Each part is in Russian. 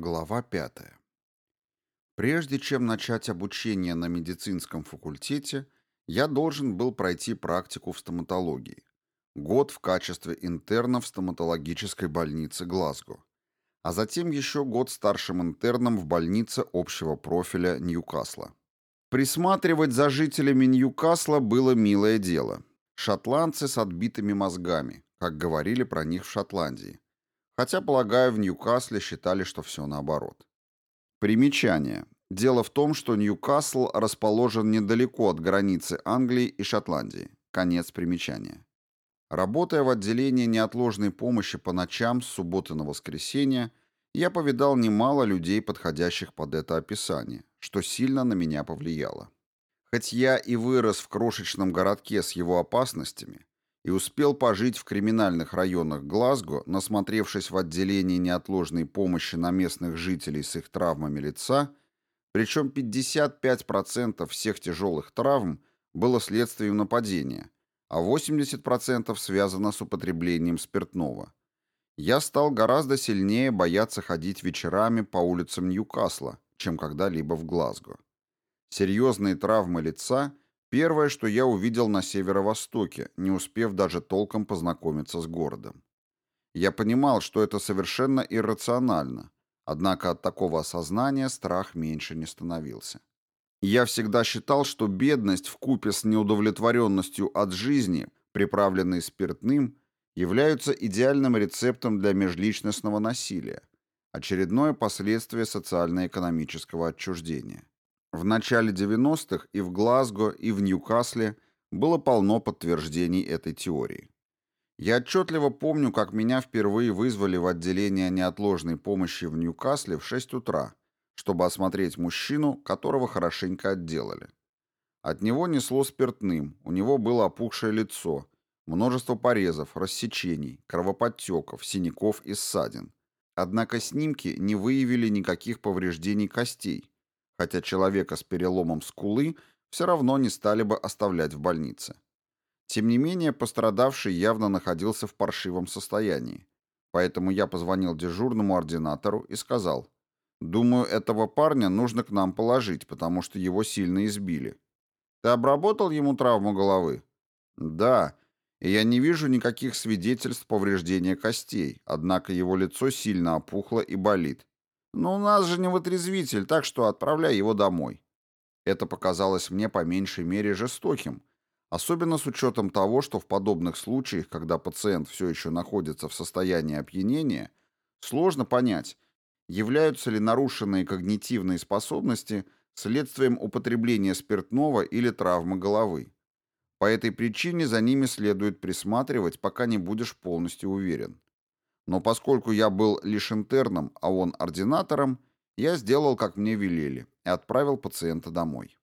Глава 5. Прежде чем начать обучение на медицинском факультете, я должен был пройти практику в стоматологии. Год в качестве интерна в стоматологической больнице Глазго. А затем еще год старшим интерном в больнице общего профиля Ньюкасла. Присматривать за жителями Ньюкасла было милое дело. Шотландцы с отбитыми мозгами, как говорили про них в Шотландии Хотя, полагаю, в Ньюкасле считали, что все наоборот. Примечание. Дело в том, что Ньюкасл расположен недалеко от границы Англии и Шотландии. Конец примечания. Работая в отделении неотложной помощи по ночам с субботы на воскресенье, я повидал немало людей, подходящих под это описание, что сильно на меня повлияло. Хоть я и вырос в крошечном городке с его опасностями, и успел пожить в криминальных районах Глазго, насмотревшись в отделении неотложной помощи на местных жителей с их травмами лица, причем 55% всех тяжелых травм было следствием нападения, а 80% связано с употреблением спиртного. Я стал гораздо сильнее бояться ходить вечерами по улицам Ньюкасла, чем когда-либо в Глазго. Серьезные травмы лица – Первое, что я увидел на северо-востоке, не успев даже толком познакомиться с городом. Я понимал, что это совершенно иррационально, однако от такого осознания страх меньше не становился. Я всегда считал, что бедность в купе с неудовлетворенностью от жизни, приправленной спиртным, являются идеальным рецептом для межличностного насилия, очередное последствие социально-экономического отчуждения. В начале 90-х и в Глазго, и в Ньюкасле было полно подтверждений этой теории. Я отчетливо помню, как меня впервые вызвали в отделение неотложной помощи в Ньюкасле в 6 утра, чтобы осмотреть мужчину, которого хорошенько отделали. От него несло спиртным, у него было опухшее лицо, множество порезов, рассечений, кровоподтеков, синяков и ссадин. Однако снимки не выявили никаких повреждений костей, хотя человека с переломом скулы все равно не стали бы оставлять в больнице. Тем не менее, пострадавший явно находился в паршивом состоянии, поэтому я позвонил дежурному ординатору и сказал, «Думаю, этого парня нужно к нам положить, потому что его сильно избили». «Ты обработал ему травму головы?» «Да, и я не вижу никаких свидетельств повреждения костей, однако его лицо сильно опухло и болит. Но у нас же не вытрезвитель, так что отправляй его домой. Это показалось мне по меньшей мере жестоким, особенно с учетом того, что в подобных случаях, когда пациент все еще находится в состоянии опьянения, сложно понять, являются ли нарушенные когнитивные способности следствием употребления спиртного или травмы головы. По этой причине за ними следует присматривать, пока не будешь полностью уверен. Но поскольку я был лишь интерном, а он ординатором, я сделал, как мне велели, и отправил пациента домой.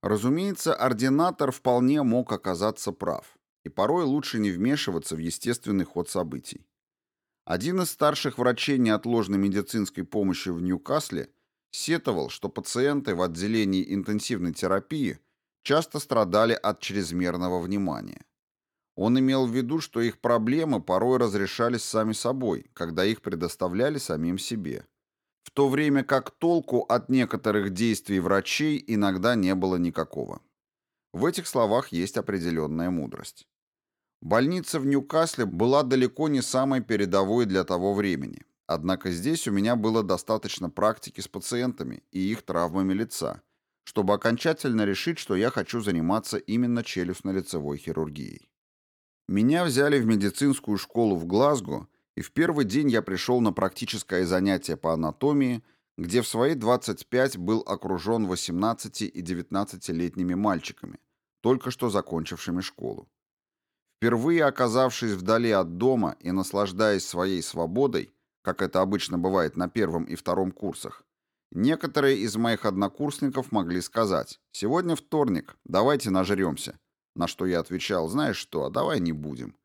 Разумеется, ординатор вполне мог оказаться прав, и порой лучше не вмешиваться в естественный ход событий. Один из старших врачей неотложной медицинской помощи в Ньюкасле сетовал, что пациенты в отделении интенсивной терапии часто страдали от чрезмерного внимания. Он имел в виду, что их проблемы порой разрешались сами собой, когда их предоставляли самим себе. В то время как толку от некоторых действий врачей иногда не было никакого. В этих словах есть определенная мудрость. Больница в Ньюкасле была далеко не самой передовой для того времени. Однако здесь у меня было достаточно практики с пациентами и их травмами лица, чтобы окончательно решить, что я хочу заниматься именно челюстно-лицевой хирургией. Меня взяли в медицинскую школу в Глазго, и в первый день я пришел на практическое занятие по анатомии, где в свои 25 был окружен 18 и 19-летними мальчиками, только что закончившими школу. Впервые оказавшись вдали от дома и наслаждаясь своей свободой, как это обычно бывает на первом и втором курсах, некоторые из моих однокурсников могли сказать «Сегодня вторник, давайте нажремся», на что я отвечал, знаешь что, а давай не будем.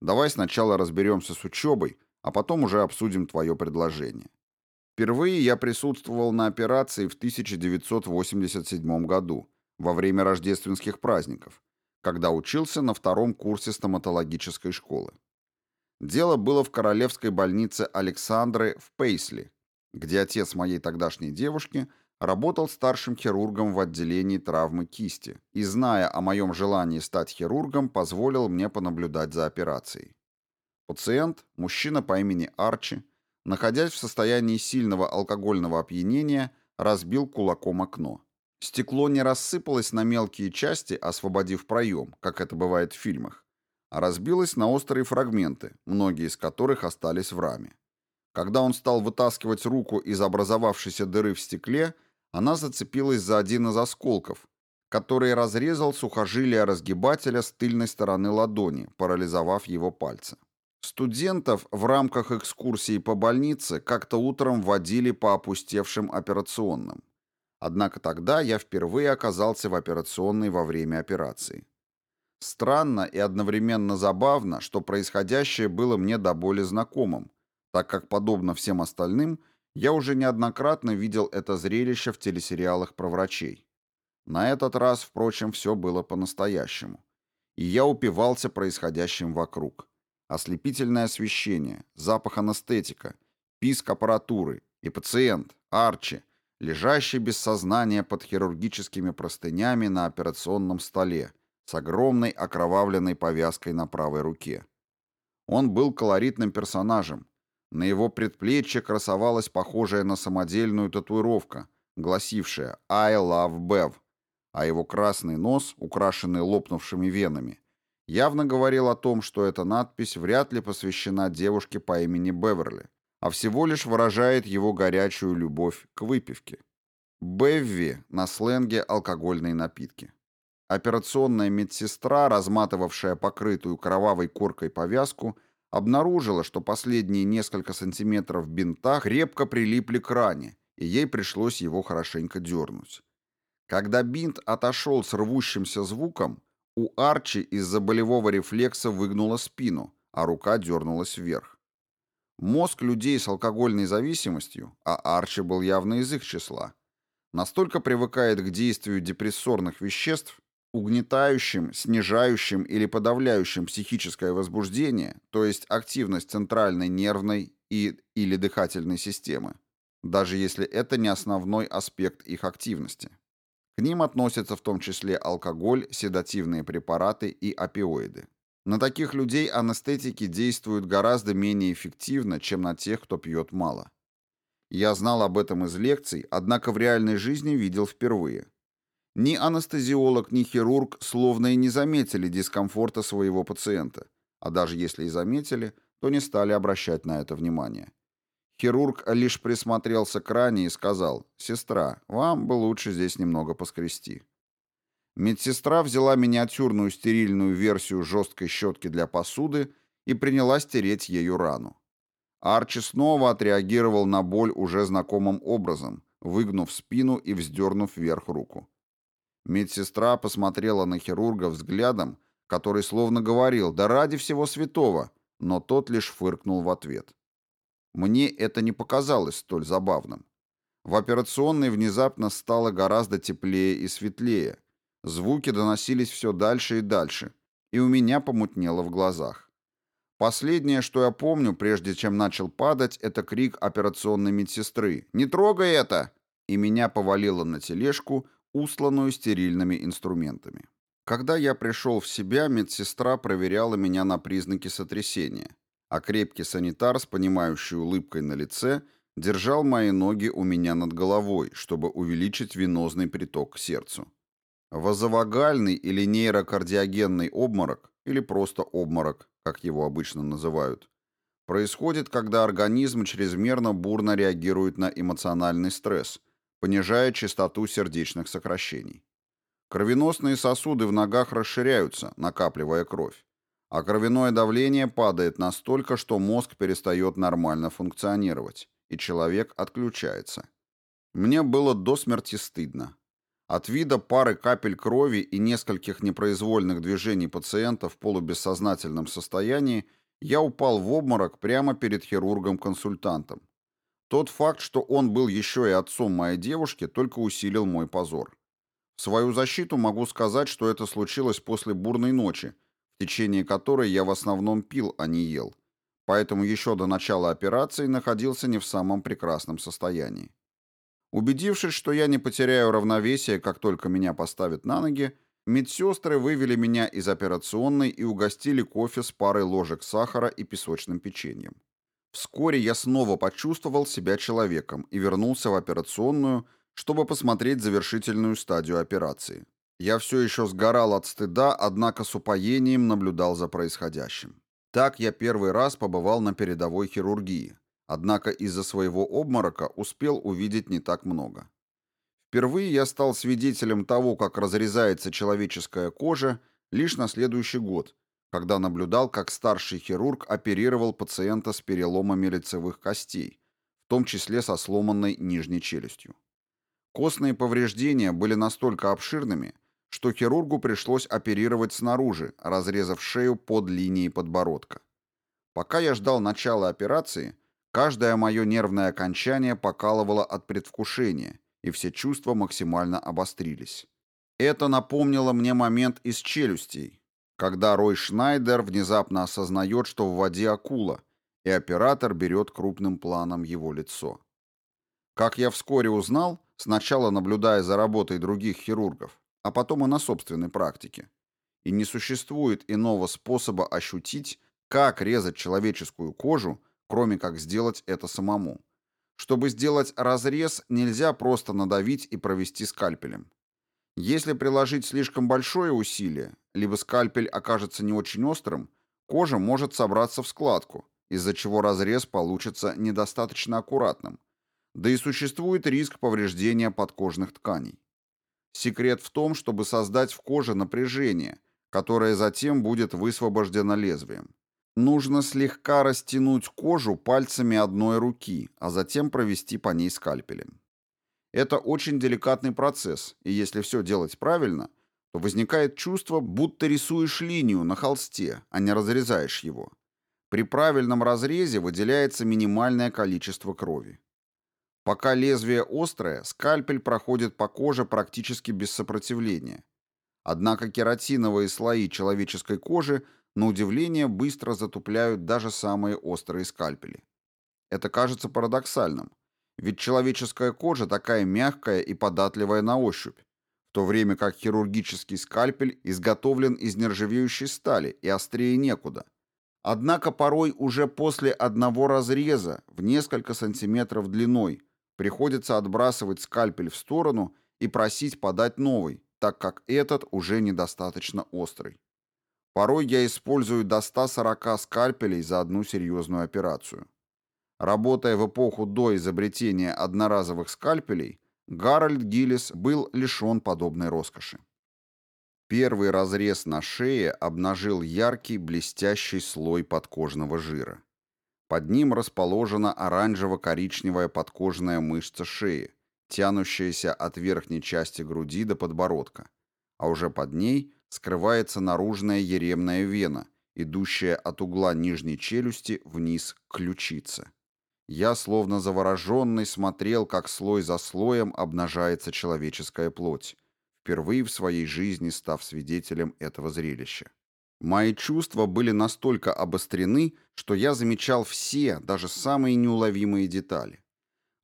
Давай сначала разберемся с учебой, а потом уже обсудим твое предложение. Впервые я присутствовал на операции в 1987 году, во время рождественских праздников, когда учился на втором курсе стоматологической школы. Дело было в королевской больнице Александры в Пейсли, где отец моей тогдашней девушки работал старшим хирургом в отделении травмы кисти и, зная о моем желании стать хирургом, позволил мне понаблюдать за операцией. Пациент, мужчина по имени Арчи, находясь в состоянии сильного алкогольного опьянения, разбил кулаком окно. Стекло не рассыпалось на мелкие части, освободив проем, как это бывает в фильмах, а разбилось на острые фрагменты, многие из которых остались в раме. Когда он стал вытаскивать руку из образовавшейся дыры в стекле, она зацепилась за один из осколков, который разрезал сухожилие разгибателя с тыльной стороны ладони, парализовав его пальцы. Студентов в рамках экскурсии по больнице как-то утром водили по опустевшим операционным. Однако тогда я впервые оказался в операционной во время операции. Странно и одновременно забавно, что происходящее было мне до боли знакомым, так как, подобно всем остальным, я уже неоднократно видел это зрелище в телесериалах про врачей. На этот раз, впрочем, все было по-настоящему. И я упивался происходящим вокруг. Ослепительное освещение, запах анестетика, писк аппаратуры и пациент, Арчи, лежащий без сознания под хирургическими простынями на операционном столе с огромной окровавленной повязкой на правой руке. Он был колоритным персонажем. На его предплечье красовалась похожая на самодельную татуировка, гласившая «I love Bev», а его красный нос, украшенный лопнувшими венами, явно говорил о том, что эта надпись вряд ли посвящена девушке по имени Беверли, а всего лишь выражает его горячую любовь к выпивке. Бевви на сленге алкогольные напитки. Операционная медсестра, разматывавшая покрытую кровавой коркой повязку, обнаружила, что последние несколько сантиметров бинта крепко прилипли к ране, и ей пришлось его хорошенько дернуть. Когда бинт отошел с рвущимся звуком, у Арчи из-за болевого рефлекса выгнула спину, а рука дернулась вверх. Мозг людей с алкогольной зависимостью, а Арчи был явно из их числа, настолько привыкает к действию депрессорных веществ, угнетающим, снижающим или подавляющим психическое возбуждение, то есть активность центральной нервной и или дыхательной системы, даже если это не основной аспект их активности. К ним относятся в том числе алкоголь, седативные препараты и опиоиды. На таких людей анестетики действуют гораздо менее эффективно, чем на тех, кто пьет мало. Я знал об этом из лекций, однако в реальной жизни видел впервые. Ни анестезиолог, ни хирург словно и не заметили дискомфорта своего пациента, а даже если и заметили, то не стали обращать на это внимание. Хирург лишь присмотрелся к ране и сказал, «Сестра, вам бы лучше здесь немного поскрести». Медсестра взяла миниатюрную стерильную версию жесткой щетки для посуды и принялась тереть ею рану. Арчи снова отреагировал на боль уже знакомым образом, выгнув спину и вздернув вверх руку. Медсестра посмотрела на хирурга взглядом, который словно говорил «Да ради всего святого!», но тот лишь фыркнул в ответ. Мне это не показалось столь забавным. В операционной внезапно стало гораздо теплее и светлее, Звуки доносились все дальше и дальше, и у меня помутнело в глазах. Последнее, что я помню, прежде чем начал падать, это крик операционной медсестры «Не трогай это!» и меня повалило на тележку, устланную стерильными инструментами. Когда я пришел в себя, медсестра проверяла меня на признаки сотрясения, а крепкий санитар с понимающей улыбкой на лице держал мои ноги у меня над головой, чтобы увеличить венозный приток к сердцу. Вазовагальный или нейрокардиогенный обморок, или просто обморок, как его обычно называют, происходит, когда организм чрезмерно бурно реагирует на эмоциональный стресс, понижая частоту сердечных сокращений. Кровеносные сосуды в ногах расширяются, накапливая кровь, а кровяное давление падает настолько, что мозг перестает нормально функционировать, и человек отключается. Мне было до смерти стыдно. От вида пары капель крови и нескольких непроизвольных движений пациента в полубессознательном состоянии я упал в обморок прямо перед хирургом-консультантом. Тот факт, что он был еще и отцом моей девушки, только усилил мой позор. В свою защиту могу сказать, что это случилось после бурной ночи, в течение которой я в основном пил, а не ел. поэтому еще до начала операции находился не в самом прекрасном состоянии. Убедившись, что я не потеряю равновесие, как только меня поставят на ноги, медсестры вывели меня из операционной и угостили кофе с парой ложек сахара и песочным печеньем. Вскоре я снова почувствовал себя человеком и вернулся в операционную, чтобы посмотреть завершительную стадию операции. Я все еще сгорал от стыда, однако с упоением наблюдал за происходящим. Так я первый раз побывал на передовой хирургии, однако из-за своего обморока успел увидеть не так много. Впервые я стал свидетелем того, как разрезается человеческая кожа, лишь на следующий год, когда наблюдал, как старший хирург оперировал пациента с переломами лицевых костей, в том числе со сломанной нижней челюстью. Костные повреждения были настолько обширными, что хирургу пришлось оперировать снаружи, разрезав шею под линией подбородка. Пока я ждал начала операции, каждое мое нервное окончание покалывало от предвкушения, и все чувства максимально обострились. Это напомнило мне момент из «Челюстей», когда Рой Шнайдер внезапно осознает, что в воде акула, и оператор берет крупным планом его лицо. Как я вскоре узнал, сначала наблюдая за работой других хирургов, а потом и на собственной практике. И не существует иного способа ощутить, как резать человеческую кожу, кроме как сделать это самому. Чтобы сделать разрез, нельзя просто надавить и провести скальпелем. Если приложить слишком большое усилие, либо скальпель окажется не очень острым, кожа может собраться в складку, из-за чего разрез получится недостаточно аккуратным, да и существует риск повреждения подкожных тканей. Секрет в том, чтобы создать в коже напряжение, которое затем будет высвобождено лезвием. Нужно слегка растянуть кожу пальцами одной руки, а затем провести по ней скальпелем. Это очень деликатный процесс, и если все делать правильно, то возникает чувство, будто рисуешь линию на холсте, а не разрезаешь его. При правильном разрезе выделяется минимальное количество крови. Пока лезвие острое, скальпель проходит по коже практически без сопротивления. Однако кератиновые слои человеческой кожи, на удивление, быстро затупляют даже самые острые скальпели. Это кажется парадоксальным, ведь человеческая кожа такая мягкая и податливая на ощупь, в то время как хирургический скальпель изготовлен из нержавеющей стали и острее некуда. Однако порой уже после одного разреза в несколько сантиметров длиной Приходится отбрасывать скальпель в сторону и просить подать новый, так как этот уже недостаточно острый. Порой я использую до 140 скальпелей за одну серьезную операцию. Работая в эпоху до изобретения одноразовых скальпелей, Гарольд Гиллис был лишен подобной роскоши. Первый разрез на шее обнажил яркий блестящий слой подкожного жира. Под ним расположена оранжево-коричневая подкожная мышца шеи, тянущаяся от верхней части груди до подбородка, а уже под ней скрывается наружная еремная вена, идущая от угла нижней челюсти вниз к ключице. Я, словно завороженный, смотрел, как слой за слоем обнажается человеческая плоть, впервые в своей жизни став свидетелем этого зрелища. Мои чувства были настолько обострены, что я замечал все, даже самые неуловимые детали.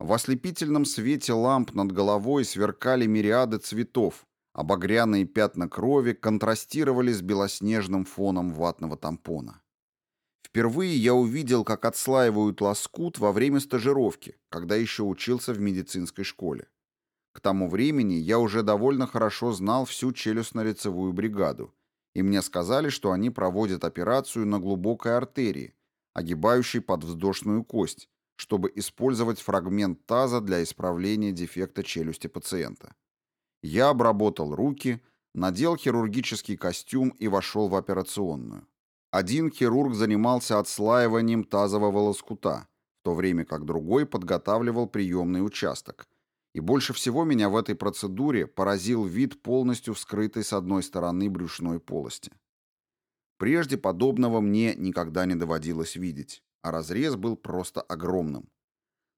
В ослепительном свете ламп над головой сверкали мириады цветов, а багряные пятна крови контрастировали с белоснежным фоном ватного тампона. Впервые я увидел, как отслаивают лоскут во время стажировки, когда еще учился в медицинской школе. К тому времени я уже довольно хорошо знал всю челюстно-лицевую бригаду и мне сказали, что они проводят операцию на глубокой артерии, огибающей подвздошную кость, чтобы использовать фрагмент таза для исправления дефекта челюсти пациента. Я обработал руки, надел хирургический костюм и вошел в операционную. Один хирург занимался отслаиванием тазового лоскута, в то время как другой подготавливал приемный участок, и больше всего меня в этой процедуре поразил вид полностью вскрытой с одной стороны брюшной полости. Прежде подобного мне никогда не доводилось видеть, а разрез был просто огромным.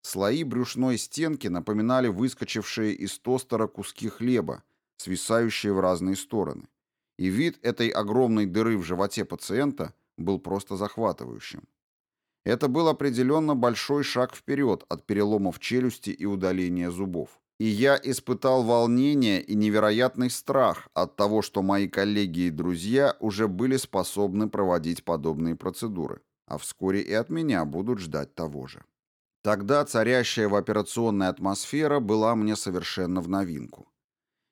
Слои брюшной стенки напоминали выскочившие из тостера куски хлеба, свисающие в разные стороны. И вид этой огромной дыры в животе пациента был просто захватывающим. Это был определенно большой шаг вперед от переломов челюсти и удаления зубов. И я испытал волнение и невероятный страх от того, что мои коллеги и друзья уже были способны проводить подобные процедуры, а вскоре и от меня будут ждать того же. Тогда царящая в операционной атмосфера была мне совершенно в новинку.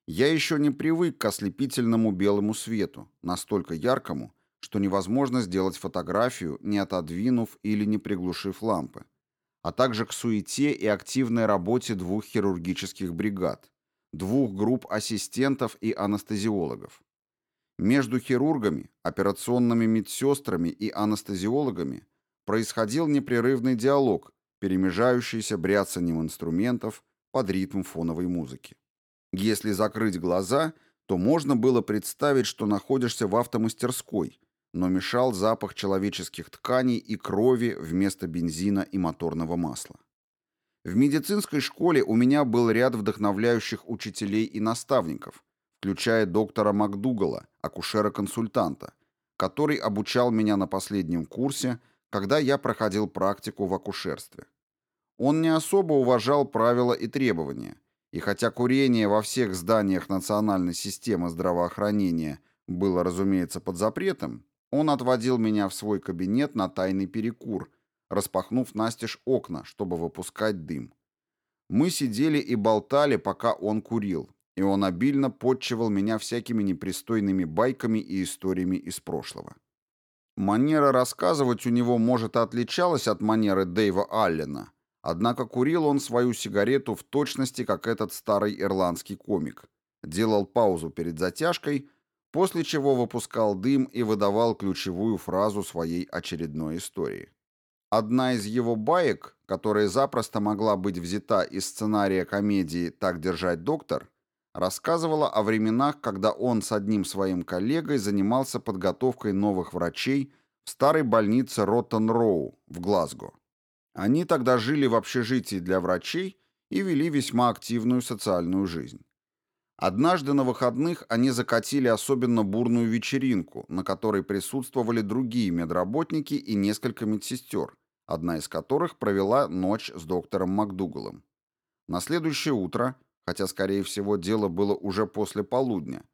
Я еще не привык к ослепительному белому свету, настолько яркому, что невозможно сделать фотографию, не отодвинув или не приглушив лампы, а также к суете и активной работе двух хирургических бригад, двух групп ассистентов и анестезиологов. Между хирургами, операционными медсестрами и анестезиологами происходил непрерывный диалог, перемежающийся бряцанием инструментов под ритм фоновой музыки. Если закрыть глаза, то можно было представить, что находишься в автомастерской, но мешал запах человеческих тканей и крови вместо бензина и моторного масла. В медицинской школе у меня был ряд вдохновляющих учителей и наставников, включая доктора МакДугала, акушера-консультанта, который обучал меня на последнем курсе, когда я проходил практику в акушерстве. Он не особо уважал правила и требования, и хотя курение во всех зданиях национальной системы здравоохранения было, разумеется, под запретом, он отводил меня в свой кабинет на тайный перекур, распахнув настежь окна, чтобы выпускать дым. Мы сидели и болтали, пока он курил, и он обильно подчивал меня всякими непристойными байками и историями из прошлого. Манера рассказывать у него, может, отличалась от манеры Дэйва Аллена, однако курил он свою сигарету в точности, как этот старый ирландский комик. Делал паузу перед затяжкой, после чего выпускал дым и выдавал ключевую фразу своей очередной истории. Одна из его баек, которая запросто могла быть взята из сценария комедии «Так держать доктор», рассказывала о временах, когда он с одним своим коллегой занимался подготовкой новых врачей в старой больнице Роттон-Роу в Глазго. Они тогда жили в общежитии для врачей и вели весьма активную социальную жизнь. Однажды на выходных они закатили особенно бурную вечеринку, на которой присутствовали другие медработники и несколько медсестер, одна из которых провела ночь с доктором МакДугалом. На следующее утро, хотя, скорее всего, дело было уже после полудня,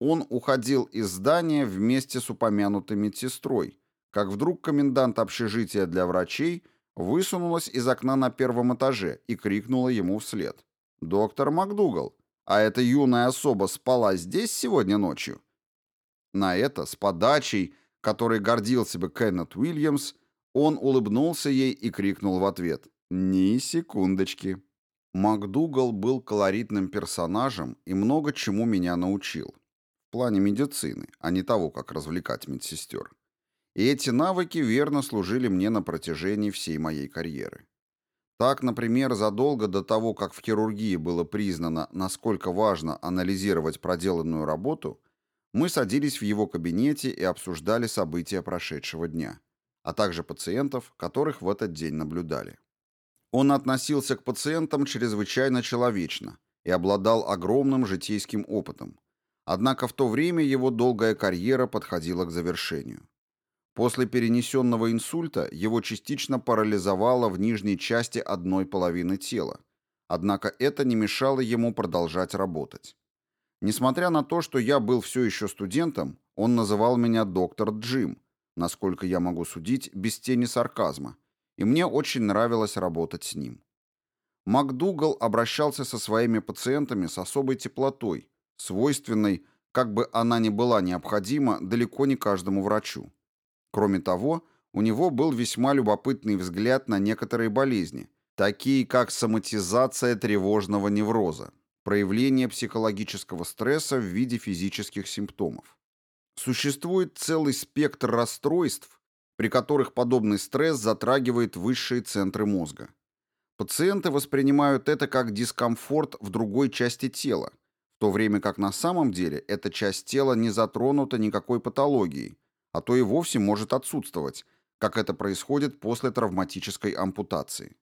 он уходил из здания вместе с упомянутой медсестрой, как вдруг комендант общежития для врачей высунулась из окна на первом этаже и крикнула ему вслед. «Доктор МакДугал, а эта юная особа спала здесь сегодня ночью? На это, с подачей, которой гордился бы Кеннет Уильямс, он улыбнулся ей и крикнул в ответ «Ни секундочки». МакДугал был колоритным персонажем и много чему меня научил. В плане медицины, а не того, как развлекать медсестер. И эти навыки верно служили мне на протяжении всей моей карьеры. Так, например, задолго до того, как в хирургии было признано, насколько важно анализировать проделанную работу, мы садились в его кабинете и обсуждали события прошедшего дня, а также пациентов, которых в этот день наблюдали. Он относился к пациентам чрезвычайно человечно и обладал огромным житейским опытом. Однако в то время его долгая карьера подходила к завершению. После перенесенного инсульта его частично парализовало в нижней части одной половины тела. Однако это не мешало ему продолжать работать. Несмотря на то, что я был все еще студентом, он называл меня доктор Джим, насколько я могу судить, без тени сарказма, и мне очень нравилось работать с ним. МакДугал обращался со своими пациентами с особой теплотой, свойственной, как бы она ни была необходима, далеко не каждому врачу. Кроме того, у него был весьма любопытный взгляд на некоторые болезни, такие как соматизация тревожного невроза, проявление психологического стресса в виде физических симптомов. Существует целый спектр расстройств, при которых подобный стресс затрагивает высшие центры мозга. Пациенты воспринимают это как дискомфорт в другой части тела, в то время как на самом деле эта часть тела не затронута никакой патологией, а то и вовсе может отсутствовать, как это происходит после травматической ампутации.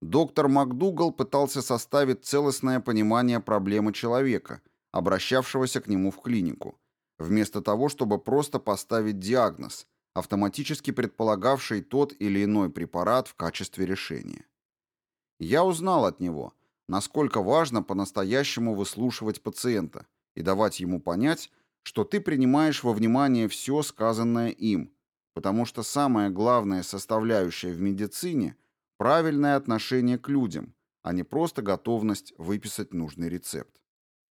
Доктор МакДугал пытался составить целостное понимание проблемы человека, обращавшегося к нему в клинику, вместо того, чтобы просто поставить диагноз, автоматически предполагавшей тот или иной препарат в качестве решения. Я узнал от него, насколько важно по-настоящему выслушивать пациента и давать ему понять, что ты принимаешь во внимание все сказанное им, потому что самая главная составляющая в медицине – правильное отношение к людям, а не просто готовность выписать нужный рецепт.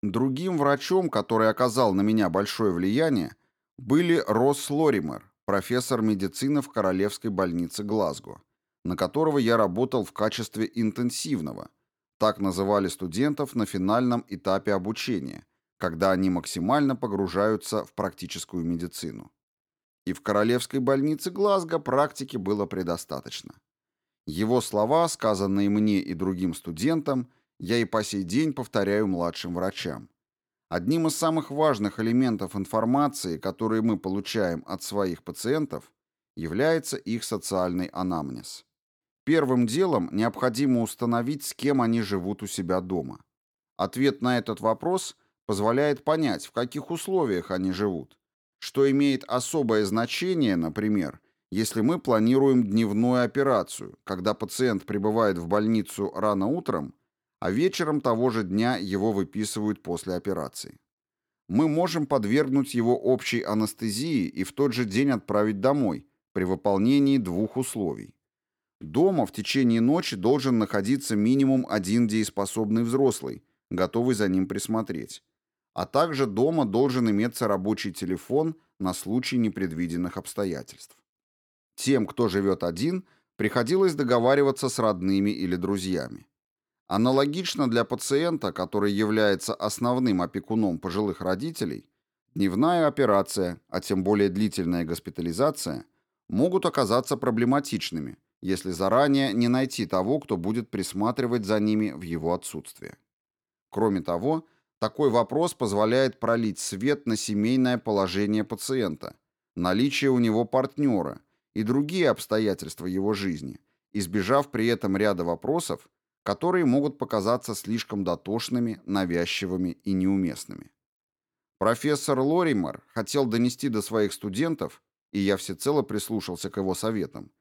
Другим врачом, который оказал на меня большое влияние, были Росс Лоример, профессор медицины в Королевской больнице Глазго, на которого я работал в качестве интенсивного. Так называли студентов на финальном этапе обучения, когда они максимально погружаются в практическую медицину. И в Королевской больнице Глазго практики было предостаточно. Его слова, сказанные мне и другим студентам, я и по сей день повторяю младшим врачам. Одним из самых важных элементов информации, которые мы получаем от своих пациентов, является их социальный анамнез. Первым делом необходимо установить, с кем они живут у себя дома. Ответ на этот вопрос позволяет понять, в каких условиях они живут, что имеет особое значение, например, если мы планируем дневную операцию, когда пациент прибывает в больницу рано утром, а вечером того же дня его выписывают после операции. Мы можем подвергнуть его общей анестезии и в тот же день отправить домой при выполнении двух условий. Дома в течение ночи должен находиться минимум один дееспособный взрослый, готовый за ним присмотреть. А также дома должен иметься рабочий телефон на случай непредвиденных обстоятельств. Тем, кто живет один, приходилось договариваться с родными или друзьями. Аналогично для пациента, который является основным опекуном пожилых родителей, дневная операция, а тем более длительная госпитализация, могут оказаться проблематичными, если заранее не найти того, кто будет присматривать за ними в его отсутствие. Кроме того, такой вопрос позволяет пролить свет на семейное положение пациента, наличие у него партнера и другие обстоятельства его жизни, избежав при этом ряда вопросов, которые могут показаться слишком дотошными, навязчивыми и неуместными. Профессор Лоример хотел донести до своих студентов, и я всецело прислушался к его советам,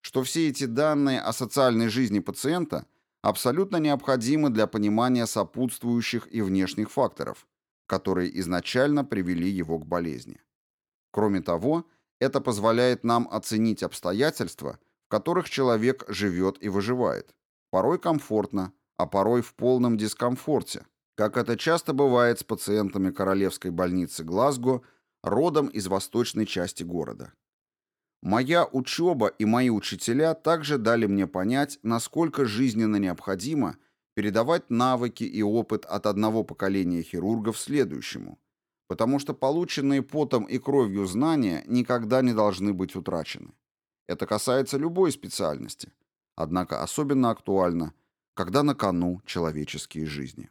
что все эти данные о социальной жизни пациента абсолютно необходимы для понимания сопутствующих и внешних факторов, которые изначально привели его к болезни. Кроме того, это позволяет нам оценить обстоятельства, в которых человек живет и выживает. Порой комфортно, а порой в полном дискомфорте, как это часто бывает с пациентами Королевской больницы Глазго, родом из восточной части города. Моя учеба и мои учителя также дали мне понять, насколько жизненно необходимо передавать навыки и опыт от одного поколения хирургов следующему, потому что полученные потом и кровью знания никогда не должны быть утрачены. Это касается любой специальности, однако особенно актуально, когда на кону человеческие жизни.